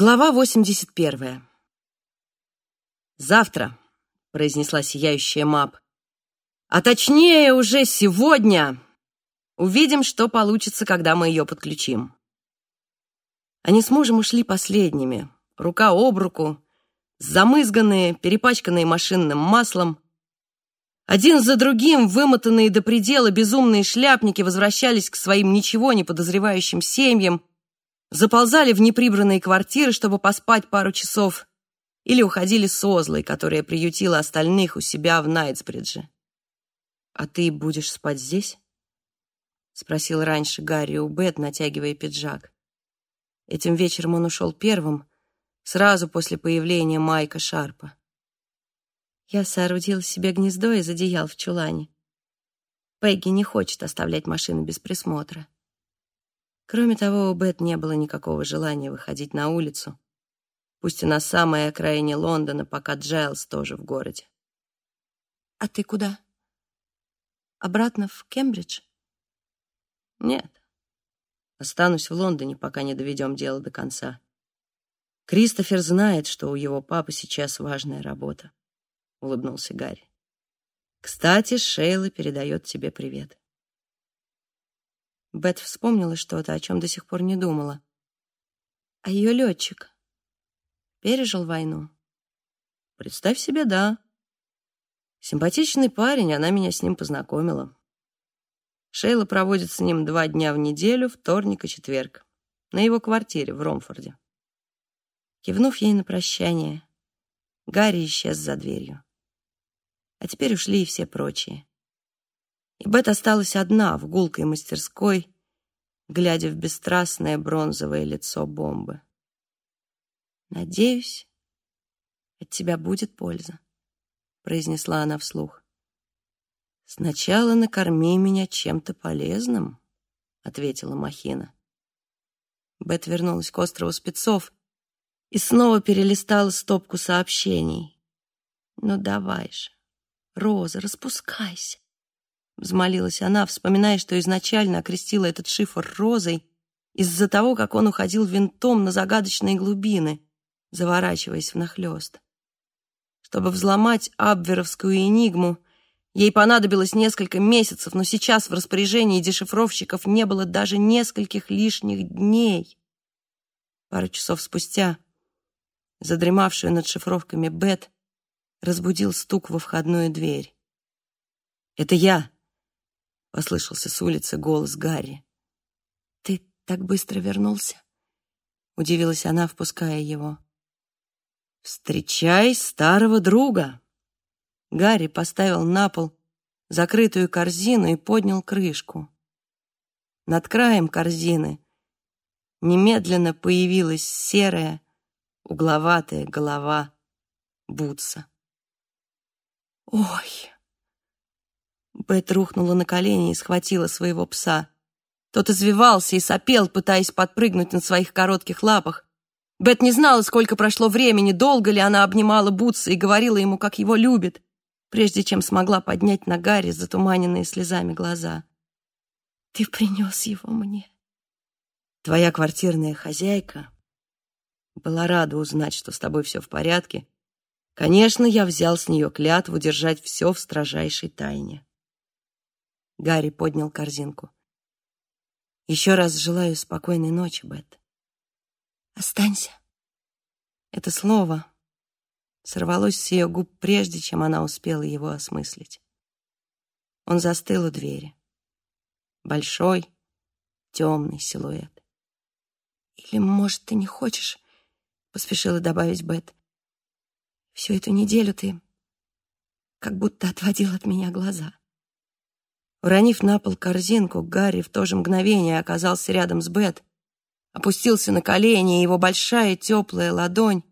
Глава 81. «Завтра», — произнесла сияющая Мап, «а точнее уже сегодня увидим, что получится, когда мы ее подключим». Они с мужем ушли последними, рука об руку, замызганные, перепачканные машинным маслом. Один за другим вымотанные до предела безумные шляпники возвращались к своим ничего не подозревающим семьям, заползали в неприбранные квартиры, чтобы поспать пару часов, или уходили с Озлой, которая приютила остальных у себя в Найтсбридже. «А ты будешь спать здесь?» — спросил раньше Гарри у Бет, натягивая пиджак. Этим вечером он ушел первым, сразу после появления Майка Шарпа. Я соорудил себе гнездо из одеял в чулане. Пегги не хочет оставлять машину без присмотра. Кроме того, у Бет не было никакого желания выходить на улицу, пусть и на самой окраине Лондона, пока Джайлз тоже в городе. «А ты куда? Обратно в Кембридж?» «Нет. Останусь в Лондоне, пока не доведем дело до конца. Кристофер знает, что у его папы сейчас важная работа», — улыбнулся Гарри. «Кстати, Шейла передает тебе привет». Бет вспомнила что-то, о чем до сих пор не думала. А ее летчик пережил войну? Представь себе, да. Симпатичный парень, она меня с ним познакомила. Шейла проводит с ним два дня в неделю, вторник и четверг, на его квартире в Ромфорде. Кивнув ей на прощание, Гарри исчез за дверью. А теперь ушли и все прочие. И Бет осталась одна в гулкой мастерской, глядя в бесстрастное бронзовое лицо бомбы. «Надеюсь, от тебя будет польза», — произнесла она вслух. «Сначала накорми меня чем-то полезным», — ответила Махина. Бет вернулась к острову спецов и снова перелистала стопку сообщений. «Ну давай же, Роза, распускайся. Взмолилась она, вспоминая, что изначально окрестила этот шифр розой из-за того, как он уходил винтом на загадочные глубины, заворачиваясь внахлёст. Чтобы взломать абверовскую энигму, ей понадобилось несколько месяцев, но сейчас в распоряжении дешифровщиков не было даже нескольких лишних дней. Пару часов спустя, задремавшую над шифровками Бет, разбудил стук во входную дверь. «Это я!» — послышался с улицы голос Гарри. «Ты так быстро вернулся?» — удивилась она, впуская его. «Встречай старого друга!» Гарри поставил на пол закрытую корзину и поднял крышку. Над краем корзины немедленно появилась серая, угловатая голова Бутса. «Ой!» Бет рухнула на колени и схватила своего пса. Тот извивался и сопел, пытаясь подпрыгнуть на своих коротких лапах. Бет не знала, сколько прошло времени, долго ли она обнимала Бутса и говорила ему, как его любит, прежде чем смогла поднять на Гарри затуманенные слезами глаза. «Ты принес его мне». «Твоя квартирная хозяйка была рада узнать, что с тобой все в порядке. Конечно, я взял с нее клятву держать все в строжайшей тайне. Гарри поднял корзинку. «Еще раз желаю спокойной ночи, Бет». «Останься». Это слово сорвалось с ее губ, прежде чем она успела его осмыслить. Он застыл у двери. Большой, темный силуэт. «Или, может, ты не хочешь?» — поспешила добавить Бет. «Всю эту неделю ты как будто отводил от меня глаза». Уронив на пол корзинку, Гарри в то же мгновение оказался рядом с Бет, опустился на колени, и его большая теплая ладонь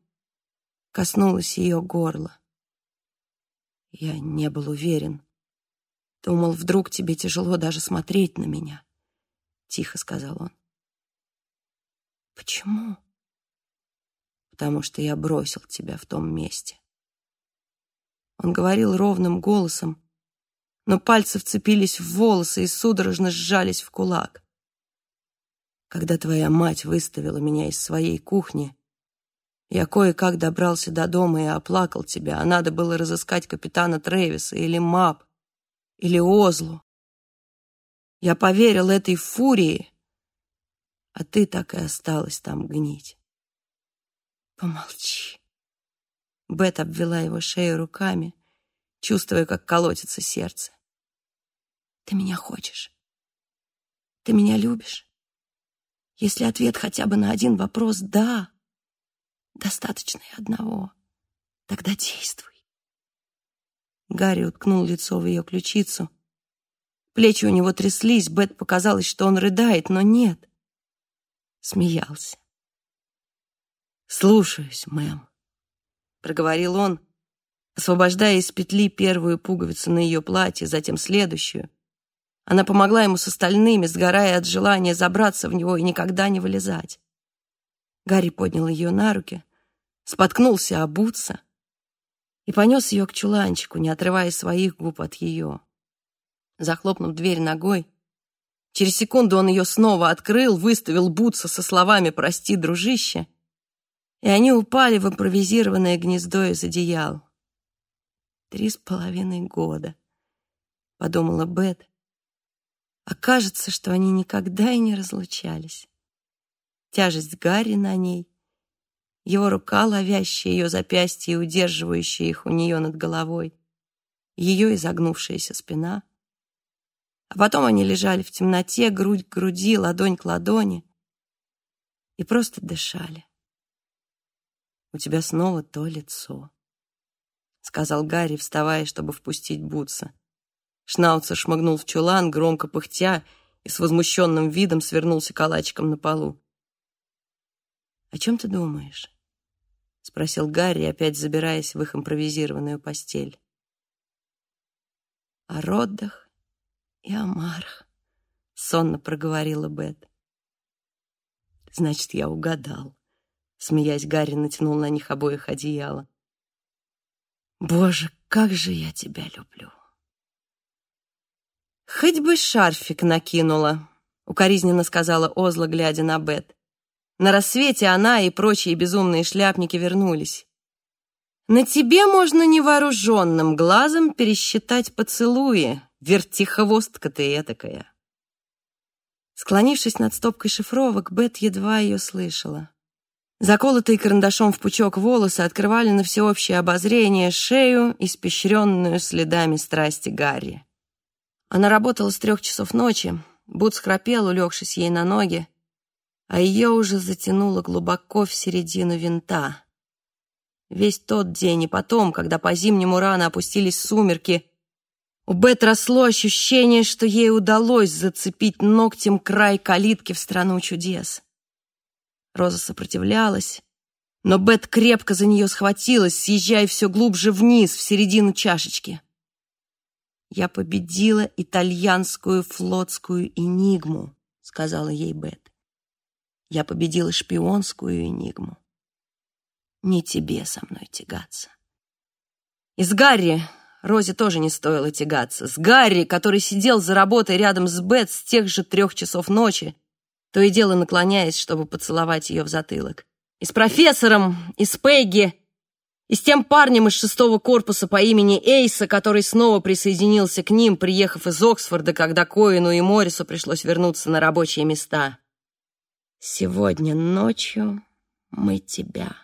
коснулась ее горла. Я не был уверен. Думал, вдруг тебе тяжело даже смотреть на меня, — тихо сказал он. Почему? Потому что я бросил тебя в том месте. Он говорил ровным голосом, но пальцы вцепились в волосы и судорожно сжались в кулак. Когда твоя мать выставила меня из своей кухни, Я кое-как добрался до дома и оплакал тебя, а надо было разыскать капитана Трэвиса или Мап, или Озлу. Я поверил этой фурии, а ты так и осталась там гнить. Помолчи. Бет обвела его шею руками, чувствуя, как колотится сердце. Ты меня хочешь? Ты меня любишь? Если ответ хотя бы на один вопрос «да», достаточно и одного, тогда действуй. Гарри уткнул лицо в ее ключицу. Плечи у него тряслись, Бет показалось, что он рыдает, но нет. Смеялся. «Слушаюсь, мэм», — проговорил он, освобождая из петли первую пуговицу на ее платье, затем следующую. Она помогла ему с остальными, сгорая от желания забраться в него и никогда не вылезать. Гарри поднял ее на руки, споткнулся обуться и понес ее к чуланчику, не отрывая своих губ от ее. Захлопнув дверь ногой, через секунду он ее снова открыл, выставил Бутса со словами «Прости, дружище», и они упали в импровизированное гнездо из одеял. «Три с половиной года», — подумала Бет, а кажется, что они никогда и не разлучались. Тяжесть Гарри на ней, его рука, ловящая ее запястье и удерживающая их у нее над головой, ее изогнувшаяся спина. А потом они лежали в темноте, грудь к груди, ладонь к ладони и просто дышали. «У тебя снова то лицо», — сказал Гарри, вставая, чтобы впустить Бутса. Шнауцер шмыгнул в чулан, громко пыхтя, и с возмущенным видом свернулся калачиком на полу. «О чем ты думаешь?» — спросил Гарри, опять забираясь в их импровизированную постель. «О Роддах и о Марх», — сонно проговорила Бет. «Значит, я угадал», — смеясь, Гарри натянул на них обоих одеяло. «Боже, как же я тебя люблю!» «Хоть бы шарфик накинула», — укоризненно сказала Озла, глядя на Бет. На рассвете она и прочие безумные шляпники вернулись. «На тебе можно невооруженным глазом пересчитать поцелуи, вертихвостка ты этакая». Склонившись над стопкой шифровок, Бет едва ее слышала. Заколотые карандашом в пучок волосы открывали на всеобщее обозрение шею, испещренную следами страсти Гарри. Она работала с трех часов ночи, Бутс храпел, улегшись ей на ноги, а ее уже затянуло глубоко в середину винта. Весь тот день и потом, когда по зимнему рано опустились сумерки, у Бет росло ощущение, что ей удалось зацепить ногтем край калитки в страну чудес. Роза сопротивлялась, но Бет крепко за нее схватилась, съезжая все глубже вниз, в середину чашечки. «Я победила итальянскую флотскую энигму», — сказала ей Бет. «Я победила шпионскую энигму. Не тебе со мной тягаться». И с Гарри Розе тоже не стоило тягаться. С Гарри, который сидел за работой рядом с Бет с тех же трех часов ночи, то и дело наклоняясь, чтобы поцеловать ее в затылок. И с профессором, и с Пегги, и с тем парнем из шестого корпуса по имени Эйса, который снова присоединился к ним, приехав из Оксфорда, когда Коину и Моррису пришлось вернуться на рабочие места. «Сегодня ночью мы тебя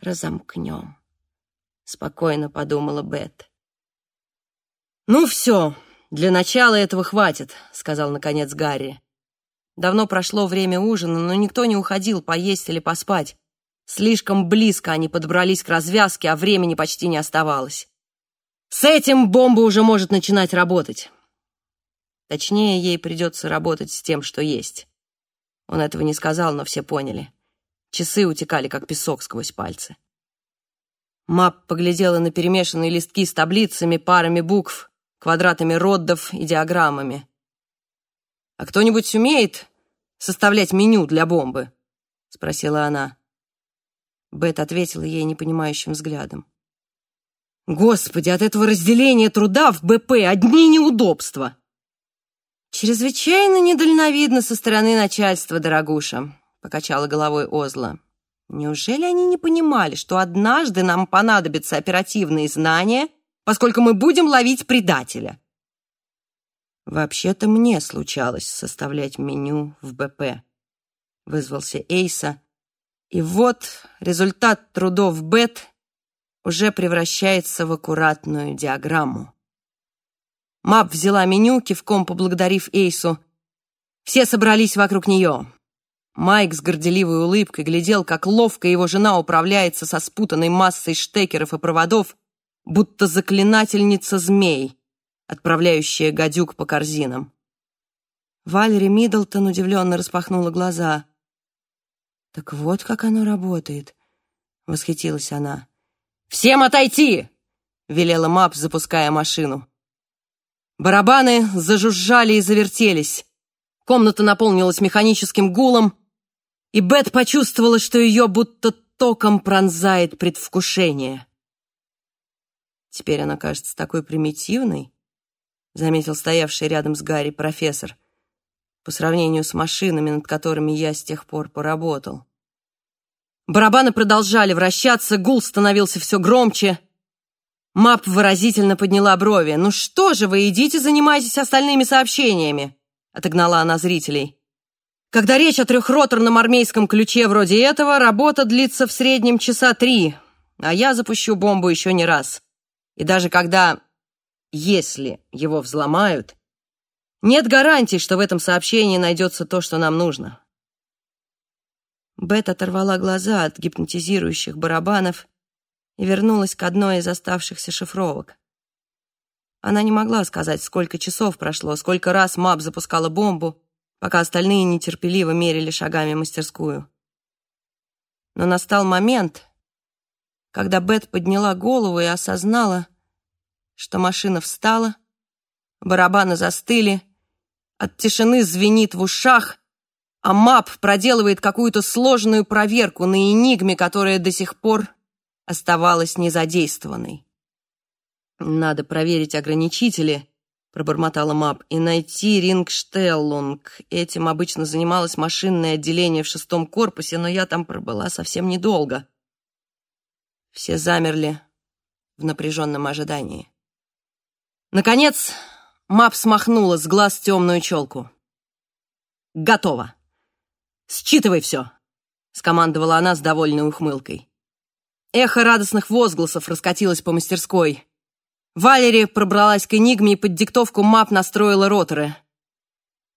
разомкнем», — спокойно подумала Бет. «Ну все, для начала этого хватит», — сказал наконец Гарри. Давно прошло время ужина, но никто не уходил поесть или поспать. Слишком близко они подобрались к развязке, а времени почти не оставалось. С этим бомба уже может начинать работать. Точнее, ей придется работать с тем, что есть. Он этого не сказал, но все поняли. Часы утекали, как песок сквозь пальцы. Мап поглядела на перемешанные листки с таблицами, парами букв, квадратами роддов и диаграммами. «А кто-нибудь умеет составлять меню для бомбы?» — спросила она. Бет ответила ей непонимающим взглядом. «Господи, от этого разделения труда в БП одни неудобства!» «Чрезвычайно недальновидно со стороны начальства, дорогуша», — покачала головой Озла. Неужели они не понимали, что однажды нам понадобятся оперативные знания, поскольку мы будем ловить предателя? Вообще-то мне случалось составлять меню в БП. Вызвался Эйса. И вот результат трудов Бет уже превращается в аккуратную диаграмму. Мап взяла меню, кивком поблагодарив Эйсу. Все собрались вокруг нее. Майк с горделивой улыбкой глядел, как ловко его жена управляется со спутанной массой штекеров и проводов, будто заклинательница змей, отправляющая гадюк по корзинам. Валери Миддлтон удивленно распахнула глаза. «Так вот как оно работает», — восхитилась она. «Всем отойти!» — велела Мап, запуская машину. Барабаны зажужжали и завертелись. Комната наполнилась механическим гулом, и Бет почувствовала, что ее будто током пронзает предвкушение. «Теперь она кажется такой примитивной», — заметил стоявший рядом с Гарри профессор, «по сравнению с машинами, над которыми я с тех пор поработал». Барабаны продолжали вращаться, гул становился все громче. Мап выразительно подняла брови. «Ну что же вы, идите занимайтесь остальными сообщениями», — отогнала она зрителей. Когда речь о трехроторном армейском ключе вроде этого, работа длится в среднем часа три, а я запущу бомбу еще не раз. И даже когда, если его взломают, нет гарантий, что в этом сообщении найдется то, что нам нужно. Бет оторвала глаза от гипнотизирующих барабанов и вернулась к одной из оставшихся шифровок. Она не могла сказать, сколько часов прошло, сколько раз Мап запускала бомбу, пока остальные нетерпеливо мерили шагами мастерскую. Но настал момент, когда Бет подняла голову и осознала, что машина встала, барабаны застыли, от тишины звенит в ушах, а Мап проделывает какую-то сложную проверку на энигме, которая до сих пор оставалась незадействованной. Надо проверить ограничители пробормотала Мап, и найти Рингштеллунг. Этим обычно занималось машинное отделение в шестом корпусе, но я там пробыла совсем недолго. Все замерли в напряженном ожидании. Наконец, Мап смахнула с глаз темную челку. «Готово! Считывай все!» — скомандовала она с довольной ухмылкой. Эхо радостных возгласов раскатилось по мастерской. Валери пробралась к Энигме и под диктовку мап настроила роторы.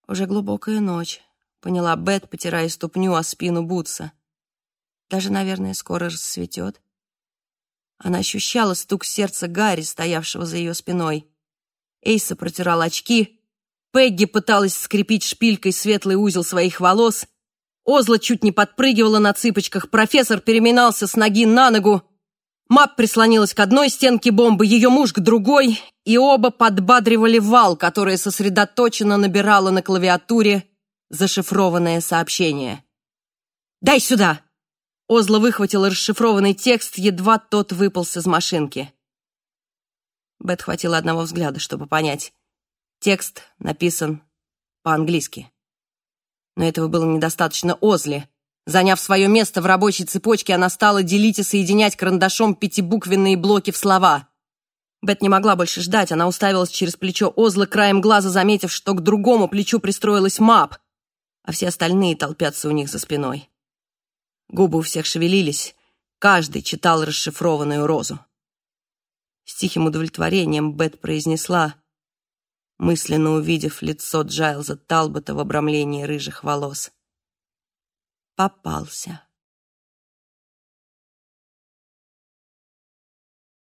«Уже глубокая ночь», — поняла Бет, потирая ступню о спину Бутса. «Даже, наверное, скоро рассветет». Она ощущала стук сердца Гарри, стоявшего за ее спиной. Эйса протирал очки. Пегги пыталась скрепить шпилькой светлый узел своих волос. Озла чуть не подпрыгивала на цыпочках. Профессор переминался с ноги на ногу. Мап прислонилась к одной стенке бомбы, ее муж к другой, и оба подбадривали вал, которая сосредоточенно набирала на клавиатуре зашифрованное сообщение. «Дай сюда!» Озла выхватила расшифрованный текст, едва тот выполз из машинки. Бет хватило одного взгляда, чтобы понять. Текст написан по-английски. Но этого было недостаточно Озле. Заняв свое место в рабочей цепочке, она стала делить и соединять карандашом пятибуквенные блоки в слова. Бет не могла больше ждать, она уставилась через плечо Озлы, краем глаза заметив, что к другому плечу пристроилась Мап, а все остальные толпятся у них за спиной. Губы у всех шевелились, каждый читал расшифрованную розу. С тихим удовлетворением Бет произнесла, мысленно увидев лицо Джайлза Талбота в обрамлении рыжих волос попался.